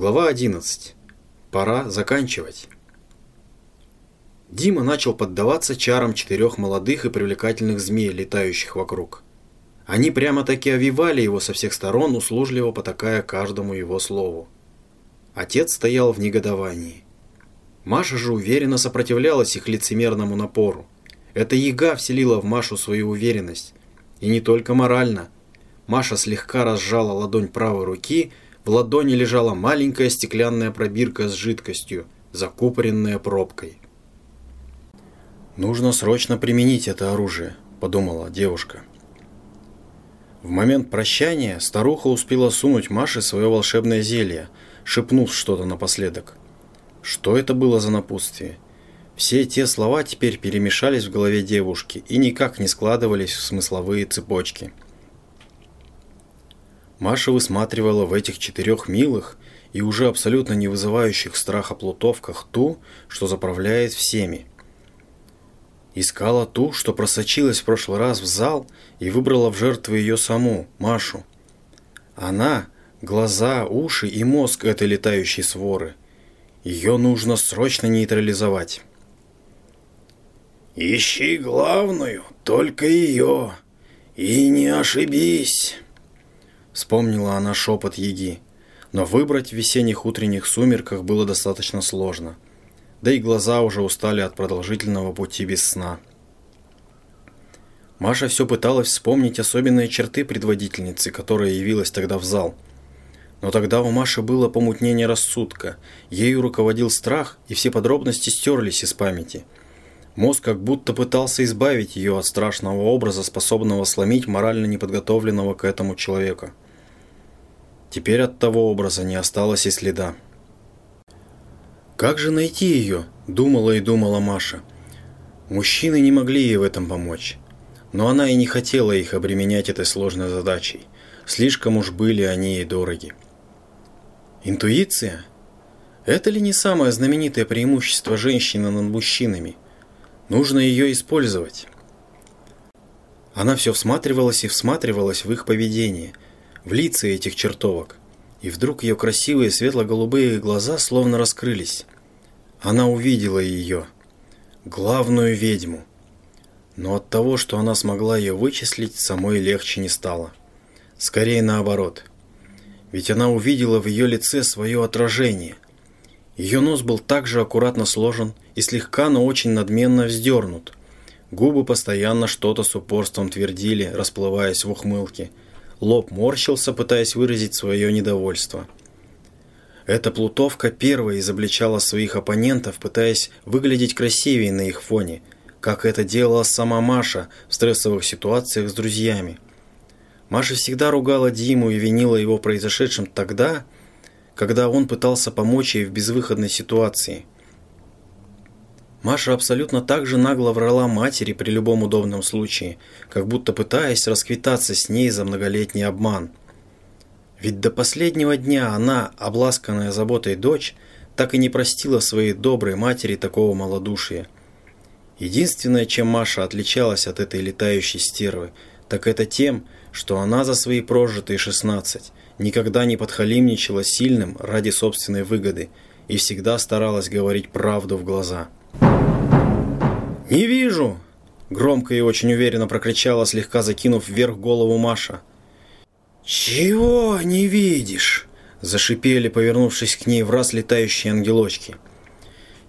Глава 11. Пора заканчивать. Дима начал поддаваться чарам четырех молодых и привлекательных змей, летающих вокруг. Они прямо-таки овивали его со всех сторон, услужливо потакая каждому его слову. Отец стоял в негодовании. Маша же уверенно сопротивлялась их лицемерному напору. Это яга вселила в Машу свою уверенность. И не только морально. Маша слегка разжала ладонь правой руки – в ладони лежала маленькая стеклянная пробирка с жидкостью, закупоренная пробкой. «Нужно срочно применить это оружие», – подумала девушка. В момент прощания старуха успела сунуть Маше свое волшебное зелье, шепнув что-то напоследок. Что это было за напутствие? Все те слова теперь перемешались в голове девушки и никак не складывались в смысловые цепочки – Маша высматривала в этих четырех милых и уже абсолютно не вызывающих страха плутовках ту, что заправляет всеми. Искала ту, что просочилась в прошлый раз в зал и выбрала в жертву ее саму, Машу. Она – глаза, уши и мозг этой летающей своры. Ее нужно срочно нейтрализовать. «Ищи главную, только ее, и не ошибись!» Вспомнила она шепот Еги. Но выбрать в весенних утренних сумерках было достаточно сложно. Да и глаза уже устали от продолжительного пути без сна. Маша все пыталась вспомнить особенные черты предводительницы, которая явилась тогда в зал. Но тогда у Маши было помутнение рассудка, ею руководил страх, и все подробности стерлись из памяти. Мозг как будто пытался избавить ее от страшного образа, способного сломить морально неподготовленного к этому человека. Теперь от того образа не осталось и следа. «Как же найти ее?» – думала и думала Маша. Мужчины не могли ей в этом помочь. Но она и не хотела их обременять этой сложной задачей. Слишком уж были они ей дороги. Интуиция? Это ли не самое знаменитое преимущество женщины над мужчинами? Нужно ее использовать. Она все всматривалась и всматривалась в их поведение – в лица этих чертовок. И вдруг ее красивые светло-голубые глаза словно раскрылись. Она увидела ее, главную ведьму. Но от того, что она смогла ее вычислить, самой легче не стало. Скорее наоборот. Ведь она увидела в ее лице свое отражение. Ее нос был также аккуратно сложен и слегка, но очень надменно вздернут. Губы постоянно что-то с упорством твердили, расплываясь в ухмылке – Лоб морщился, пытаясь выразить свое недовольство. Эта плутовка первой изобличала своих оппонентов, пытаясь выглядеть красивее на их фоне, как это делала сама Маша в стрессовых ситуациях с друзьями. Маша всегда ругала Диму и винила его произошедшем тогда, когда он пытался помочь ей в безвыходной ситуации – Маша абсолютно так же нагло врала матери при любом удобном случае, как будто пытаясь расквитаться с ней за многолетний обман. Ведь до последнего дня она, обласканная заботой дочь, так и не простила своей доброй матери такого малодушия. Единственное, чем Маша отличалась от этой летающей стервы, так это тем, что она за свои прожитые 16 никогда не подхалимничала сильным ради собственной выгоды и всегда старалась говорить правду в глаза. «Не вижу!» – громко и очень уверенно прокричала, слегка закинув вверх голову Маша. «Чего не видишь?» – зашипели, повернувшись к ней в раз летающие ангелочки.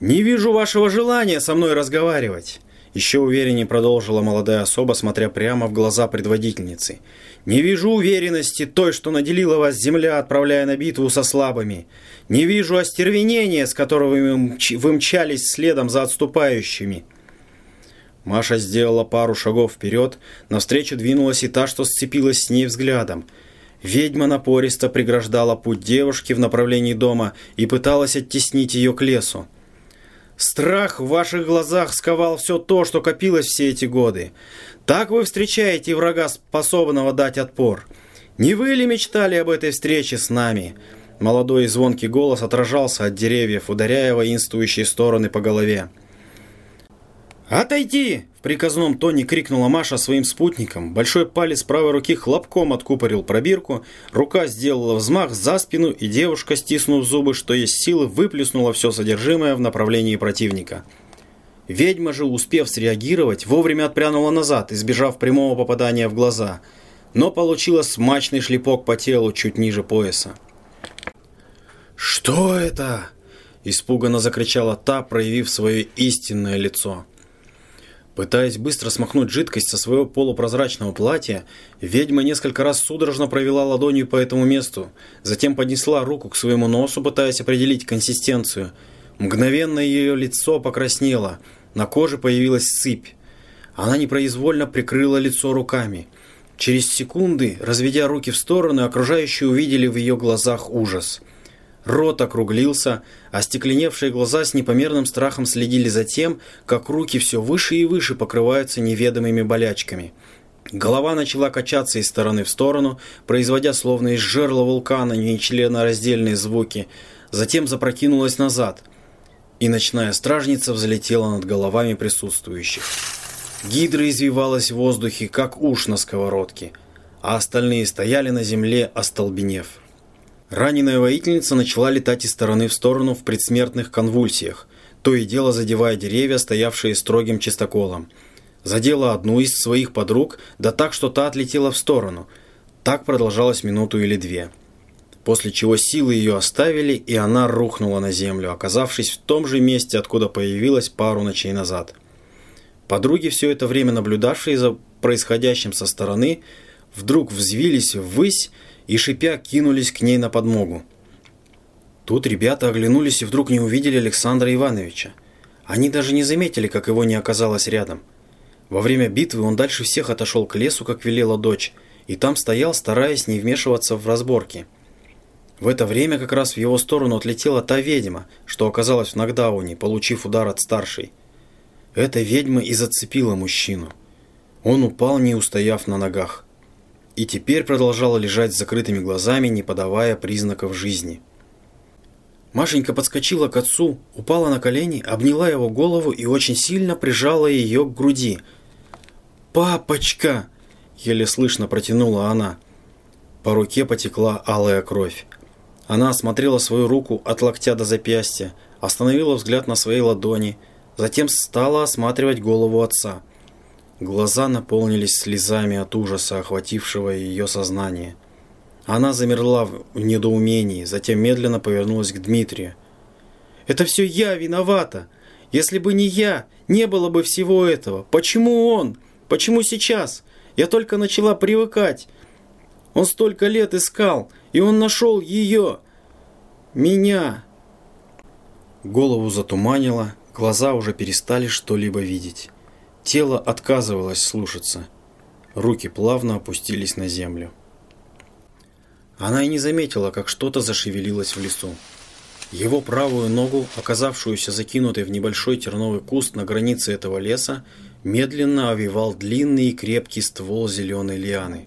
«Не вижу вашего желания со мной разговаривать!» Еще увереннее продолжила молодая особа, смотря прямо в глаза предводительницы. «Не вижу уверенности той, что наделила вас земля, отправляя на битву со слабыми. Не вижу остервенения, с которого вы мчались следом за отступающими». Маша сделала пару шагов вперед, навстречу двинулась и та, что сцепилась с ней взглядом. Ведьма напористо преграждала путь девушки в направлении дома и пыталась оттеснить ее к лесу. Страх в ваших глазах сковал все то, что копилось все эти годы. Так вы встречаете врага, способного дать отпор. Не вы ли мечтали об этой встрече с нами?» Молодой и звонкий голос отражался от деревьев, ударяя воинствующие стороны по голове. «Отойди!» – в приказном тоне крикнула Маша своим спутникам. Большой палец правой руки хлопком откупорил пробирку, рука сделала взмах за спину, и девушка, стиснув зубы, что есть силы, выплеснула все содержимое в направлении противника. Ведьма же, успев среагировать, вовремя отпрянула назад, избежав прямого попадания в глаза, но получила смачный шлепок по телу чуть ниже пояса. «Что это?» – испуганно закричала та, проявив свое истинное лицо. Пытаясь быстро смахнуть жидкость со своего полупрозрачного платья, ведьма несколько раз судорожно провела ладонью по этому месту, затем поднесла руку к своему носу, пытаясь определить консистенцию. Мгновенно ее лицо покраснело, на коже появилась сыпь. Она непроизвольно прикрыла лицо руками. Через секунды, разведя руки в стороны, окружающие увидели в ее глазах ужас – Рот округлился, а стекленевшие глаза с непомерным страхом следили за тем, как руки все выше и выше покрываются неведомыми болячками. Голова начала качаться из стороны в сторону, производя словно из жерла вулкана нечленораздельные звуки, затем запрокинулась назад, и ночная стражница взлетела над головами присутствующих. Гидра извивалась в воздухе, как уж на сковородке, а остальные стояли на земле, остолбенев. Раненая воительница начала летать из стороны в сторону в предсмертных конвульсиях, то и дело задевая деревья, стоявшие строгим чистоколом. Задела одну из своих подруг, да так, что та отлетела в сторону. Так продолжалось минуту или две. После чего силы ее оставили, и она рухнула на землю, оказавшись в том же месте, откуда появилась пару ночей назад. Подруги, все это время наблюдавшие за происходящим со стороны, вдруг взвились ввысь и, шипя, кинулись к ней на подмогу. Тут ребята оглянулись и вдруг не увидели Александра Ивановича. Они даже не заметили, как его не оказалось рядом. Во время битвы он дальше всех отошел к лесу, как велела дочь, и там стоял, стараясь не вмешиваться в разборки. В это время как раз в его сторону отлетела та ведьма, что оказалась в нокдауне, получив удар от старшей. Эта ведьма и зацепила мужчину. Он упал, не устояв на ногах и теперь продолжала лежать с закрытыми глазами, не подавая признаков жизни. Машенька подскочила к отцу, упала на колени, обняла его голову и очень сильно прижала ее к груди. «Папочка!» – еле слышно протянула она. По руке потекла алая кровь. Она осмотрела свою руку от локтя до запястья, остановила взгляд на своей ладони, затем стала осматривать голову отца – Глаза наполнились слезами от ужаса, охватившего ее сознание. Она замерла в недоумении, затем медленно повернулась к Дмитрию. «Это все я виновата! Если бы не я, не было бы всего этого. Почему он? Почему сейчас? Я только начала привыкать. Он столько лет искал, и он нашел ее. Меня!» Голову затуманило, глаза уже перестали что-либо видеть. Тело отказывалось слушаться. Руки плавно опустились на землю. Она и не заметила, как что-то зашевелилось в лесу. Его правую ногу, оказавшуюся закинутой в небольшой терновый куст на границе этого леса, медленно овивал длинный и крепкий ствол зеленой лианы.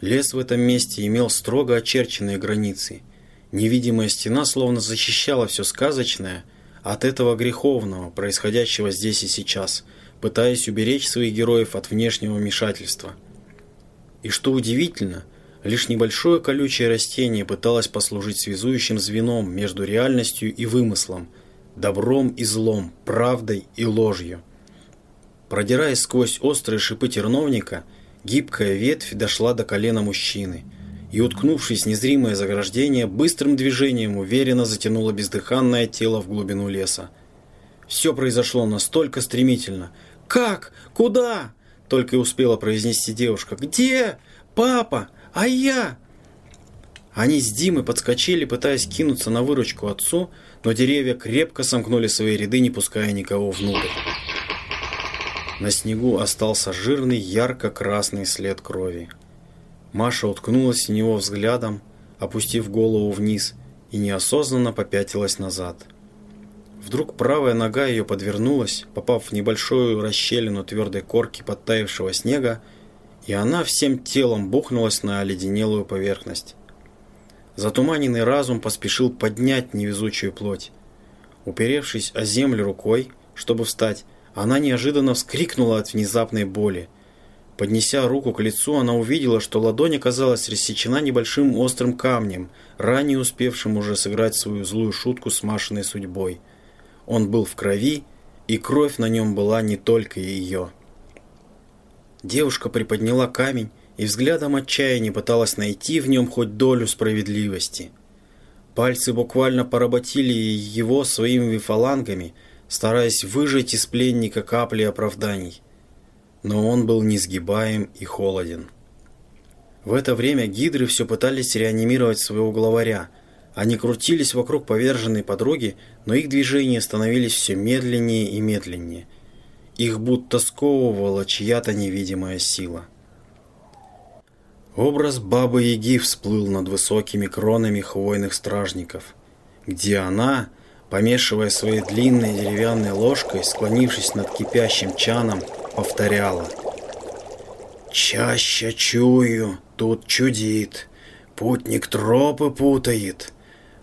Лес в этом месте имел строго очерченные границы. Невидимая стена словно защищала все сказочное от этого греховного, происходящего здесь и сейчас – пытаясь уберечь своих героев от внешнего вмешательства. И что удивительно, лишь небольшое колючее растение пыталось послужить связующим звеном между реальностью и вымыслом, добром и злом, правдой и ложью. Продираясь сквозь острые шипы терновника, гибкая ветвь дошла до колена мужчины и, уткнувшись в незримое заграждение, быстрым движением уверенно затянула бездыханное тело в глубину леса. Все произошло настолько стремительно – «Как? Куда?» – только и успела произнести девушка. «Где? Папа? А я?» Они с Димой подскочили, пытаясь кинуться на выручку отцу, но деревья крепко сомкнули свои ряды, не пуская никого внутрь. На снегу остался жирный ярко-красный след крови. Маша уткнулась в него взглядом, опустив голову вниз, и неосознанно попятилась назад – Вдруг правая нога ее подвернулась, попав в небольшую расщелину твердой корки подтаявшего снега, и она всем телом бухнулась на оледенелую поверхность. Затуманенный разум поспешил поднять невезучую плоть. Уперевшись о землю рукой, чтобы встать, Она неожиданно вскрикнула от внезапной боли. Поднеся руку к лицу, она увидела, что ладонь оказалась рассечена небольшим острым камнем, ранее успевшим уже сыграть свою злую шутку с Машиной судьбой. Он был в крови, и кровь на нем была не только ее. Девушка приподняла камень и взглядом отчаяния пыталась найти в нем хоть долю справедливости. Пальцы буквально поработили его своими фалангами, стараясь выжать из пленника капли оправданий но он был несгибаем и холоден. В это время гидры все пытались реанимировать своего главаря. Они крутились вокруг поверженной подруги, но их движения становились все медленнее и медленнее. Их будто сковывала чья-то невидимая сила. Образ Бабы-Яги всплыл над высокими кронами хвойных стражников, где она, помешивая своей длинной деревянной ложкой, склонившись над кипящим чаном, повторяла. «Чаще чую, тут чудит, путник тропы путает,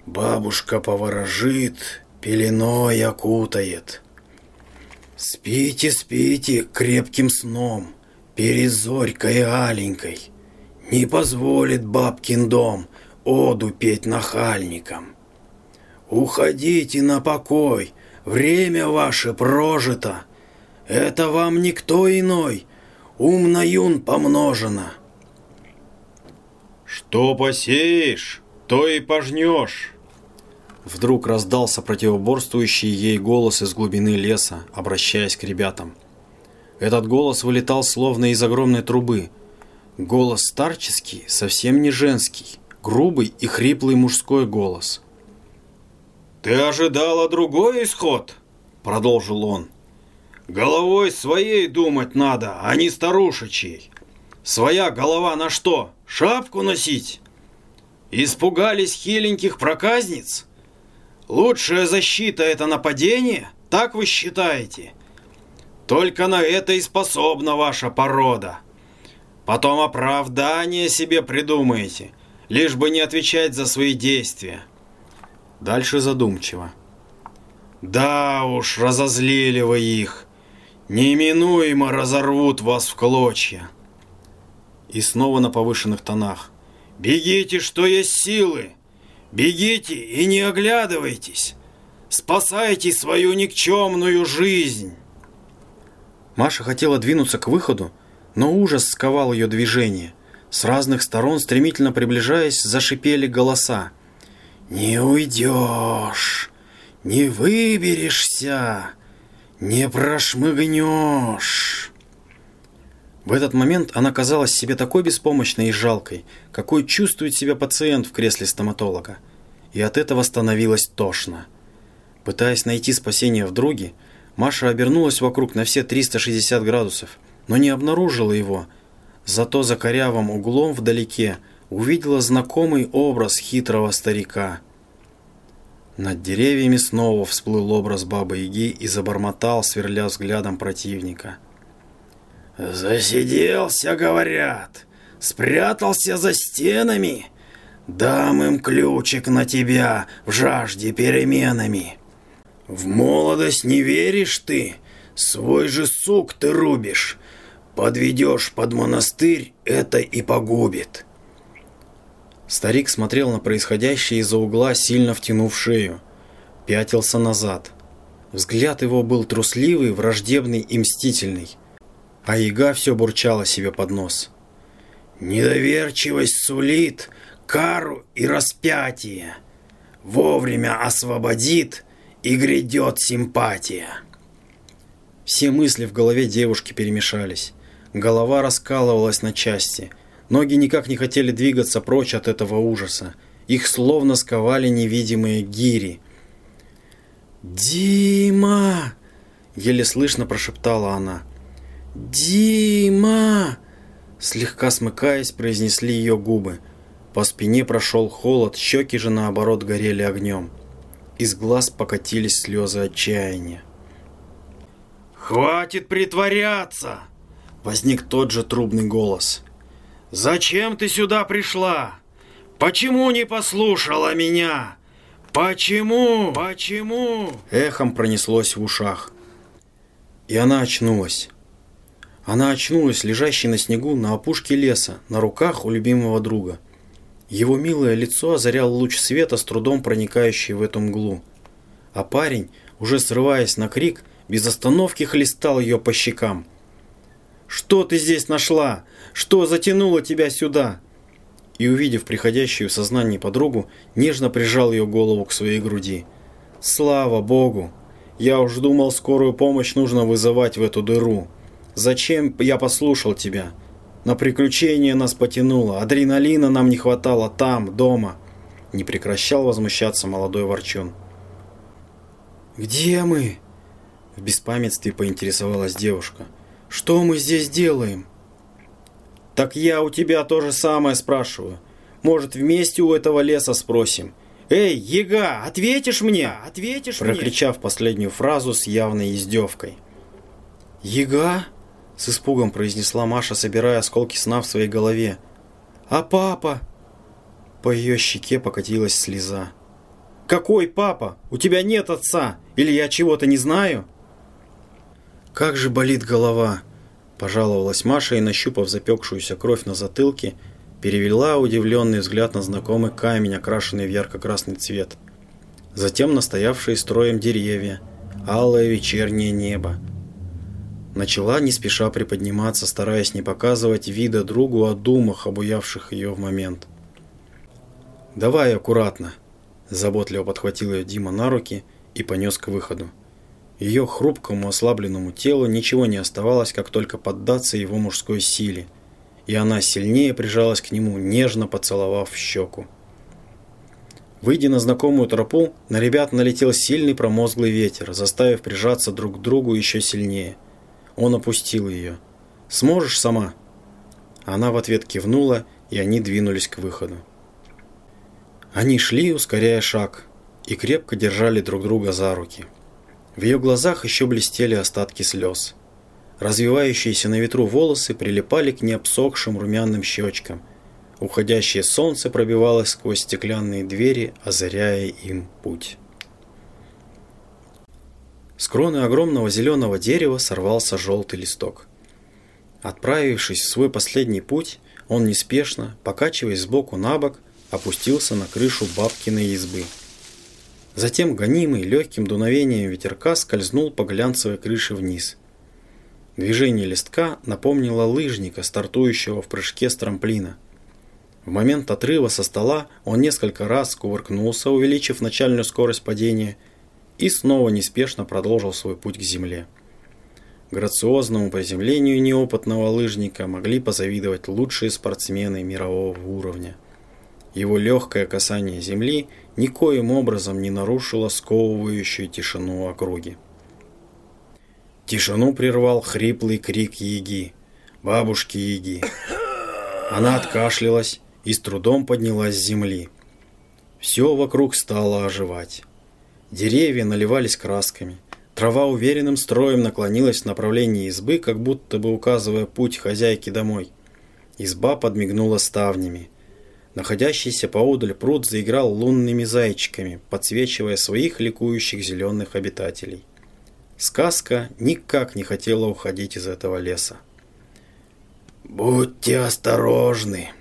бабушка поворожит, пеленой окутает. Спите, спите крепким сном, перед зорькой аленькой, не позволит бабкин дом оду петь нахальникам. Уходите на покой, время ваше прожито, это вам никто иной, ум юн помножено. Что посеешь, то и пожнешь. Вдруг раздался противоборствующий ей голос из глубины леса, обращаясь к ребятам. Этот голос вылетал словно из огромной трубы. Голос старческий, совсем не женский, грубый и хриплый мужской голос. «Ты ожидала другой исход?» – продолжил он. Головой своей думать надо, а не старушечьей. Своя голова на что? Шапку носить? Испугались хиленьких проказниц? Лучшая защита – это нападение? Так вы считаете? Только на это и способна ваша порода. Потом оправдание себе придумаете, лишь бы не отвечать за свои действия. Дальше задумчиво. Да уж, разозлили вы их неминуемо разорвут вас в клочья. И снова на повышенных тонах. Бегите, что есть силы. Бегите и не оглядывайтесь. Спасайте свою никчемную жизнь. Маша хотела двинуться к выходу, но ужас сковал ее движение. С разных сторон, стремительно приближаясь, зашипели голоса. «Не уйдешь! Не выберешься!» «Не прошмыгнешь!» В этот момент она казалась себе такой беспомощной и жалкой, какой чувствует себя пациент в кресле стоматолога. И от этого становилось тошно. Пытаясь найти спасение в друге, Маша обернулась вокруг на все 360 градусов, но не обнаружила его. Зато за корявым углом вдалеке увидела знакомый образ хитрого старика – над деревьями снова всплыл образ Бабы-Яги и забормотал, сверля взглядом противника. «Засиделся, говорят, спрятался за стенами. Дам им ключик на тебя в жажде переменами. В молодость не веришь ты, свой же сук ты рубишь. Подведешь под монастырь, это и погубит». Старик смотрел на происходящее из-за угла, сильно втянув шею. Пятился назад. Взгляд его был трусливый, враждебный и мстительный. А яга все бурчала себе под нос. «Недоверчивость сулит кару и распятие. Вовремя освободит, и грядет симпатия». Все мысли в голове девушки перемешались. Голова раскалывалась на части – Ноги никак не хотели двигаться прочь от этого ужаса. Их словно сковали невидимые гири. «Дима!» – еле слышно прошептала она. «Дима!» Слегка смыкаясь, произнесли ее губы. По спине прошел холод, щеки же наоборот горели огнем. Из глаз покатились слезы отчаяния. «Хватит притворяться!» Возник тот же трубный голос. Зачем ты сюда пришла? Почему не послушала меня? Почему? Почему? Эхом пронеслось в ушах. И она очнулась. Она очнулась, лежащей на снегу на опушке леса, на руках у любимого друга. Его милое лицо озарял луч света, с трудом проникающий в эту мглу. А парень, уже срываясь на крик, без остановки хлестал ее по щекам. «Что ты здесь нашла? Что затянуло тебя сюда?» И, увидев приходящую в сознание подругу, нежно прижал ее голову к своей груди. «Слава Богу! Я уж думал, скорую помощь нужно вызывать в эту дыру. Зачем я послушал тебя? На приключения нас потянуло, адреналина нам не хватало там, дома». Не прекращал возмущаться молодой ворчун. «Где мы?» В беспамятстве поинтересовалась девушка. «Что мы здесь делаем?» «Так я у тебя то же самое спрашиваю. Может, вместе у этого леса спросим?» «Эй, Ега, ответишь мне? Ответишь мне?» Прокричав последнюю фразу с явной издевкой. «Ега?» – с испугом произнесла Маша, собирая осколки сна в своей голове. «А папа?» По ее щеке покатилась слеза. «Какой папа? У тебя нет отца! Или я чего-то не знаю?» «Как же болит голова!» – пожаловалась Маша и, нащупав запекшуюся кровь на затылке, перевела удивленный взгляд на знакомый камень, окрашенный в ярко-красный цвет. Затем настоявшие строем деревья, алое вечернее небо. Начала не спеша приподниматься, стараясь не показывать вида другу о думах, обуявших ее в момент. «Давай аккуратно», Заботливо подхватил ее Дима на руки и понес к выходу. Ее хрупкому ослабленному телу ничего не оставалось, как только поддаться его мужской силе, и она сильнее прижалась к нему, нежно поцеловав щеку. Выйдя на знакомую тропу, на ребят налетел сильный промозглый ветер, заставив прижаться друг к другу еще сильнее. Он опустил ее. «Сможешь сама?» Она в ответ кивнула, и они двинулись к выходу. Они шли, ускоряя шаг, и крепко держали друг друга за руки. В ее глазах еще блестели остатки слез. Развивающиеся на ветру волосы прилипали к необсохшим румяным щечкам. Уходящее солнце пробивалось сквозь стеклянные двери, озаряя им путь. С кроны огромного зеленого дерева сорвался желтый листок. Отправившись в свой последний путь, он неспешно, покачиваясь сбоку на бок, опустился на крышу бабкиной избы. Затем, гонимый легким дуновением ветерка, скользнул по глянцевой крыше вниз. Движение листка напомнило лыжника, стартующего в прыжке с трамплина. В момент отрыва со стола он несколько раз кувыркнулся, увеличив начальную скорость падения, и снова неспешно продолжил свой путь к земле. Грациозному приземлению неопытного лыжника могли позавидовать лучшие спортсмены мирового уровня. Его легкое касание земли никоим образом не нарушило сковывающую тишину округи. Тишину прервал хриплый крик Яги, бабушки Яги. Она откашлялась и с трудом поднялась с земли. Все вокруг стало оживать. Деревья наливались красками. Трава уверенным строем наклонилась в направлении избы, как будто бы указывая путь хозяйки домой. Изба подмигнула ставнями. Находящийся поодаль пруд заиграл лунными зайчиками, подсвечивая своих ликующих зеленых обитателей. Сказка никак не хотела уходить из этого леса. «Будьте осторожны!»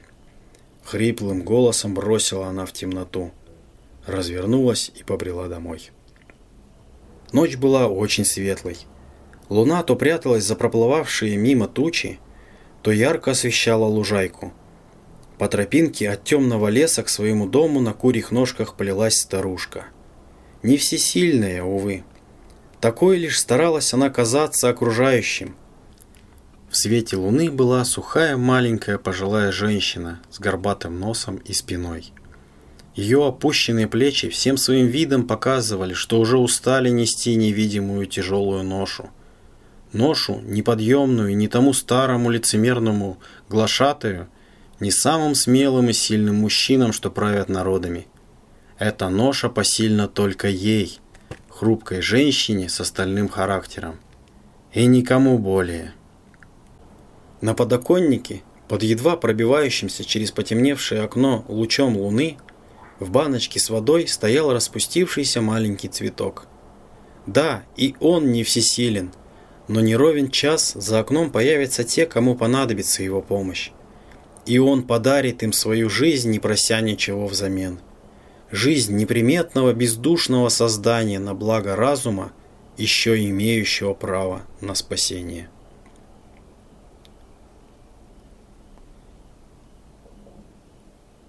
Хриплым голосом бросила она в темноту. Развернулась и побрела домой. Ночь была очень светлой. Луна то пряталась за проплывавшие мимо тучи, то ярко освещала лужайку – по тропинке от темного леса к своему дому на курьих ножках плелась старушка. Не всесильная, увы. Такой лишь старалась она казаться окружающим. В свете луны была сухая маленькая пожилая женщина с горбатым носом и спиной. Ее опущенные плечи всем своим видом показывали, что уже устали нести невидимую тяжелую ношу. Ношу, неподъемную и не тому старому лицемерному глашатаю, не самым смелым и сильным мужчинам, что правят народами. Эта ноша посильна только ей, хрупкой женщине с остальным характером. И никому более. На подоконнике, под едва пробивающимся через потемневшее окно лучом луны, в баночке с водой стоял распустившийся маленький цветок. Да, и он не всесилен, но не ровен час за окном появятся те, кому понадобится его помощь. И он подарит им свою жизнь, не прося ничего взамен. Жизнь неприметного бездушного создания на благо разума, еще имеющего право на спасение.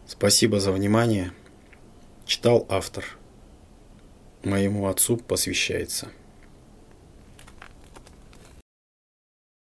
Спасибо за внимание. Читал автор. Моему отцу посвящается.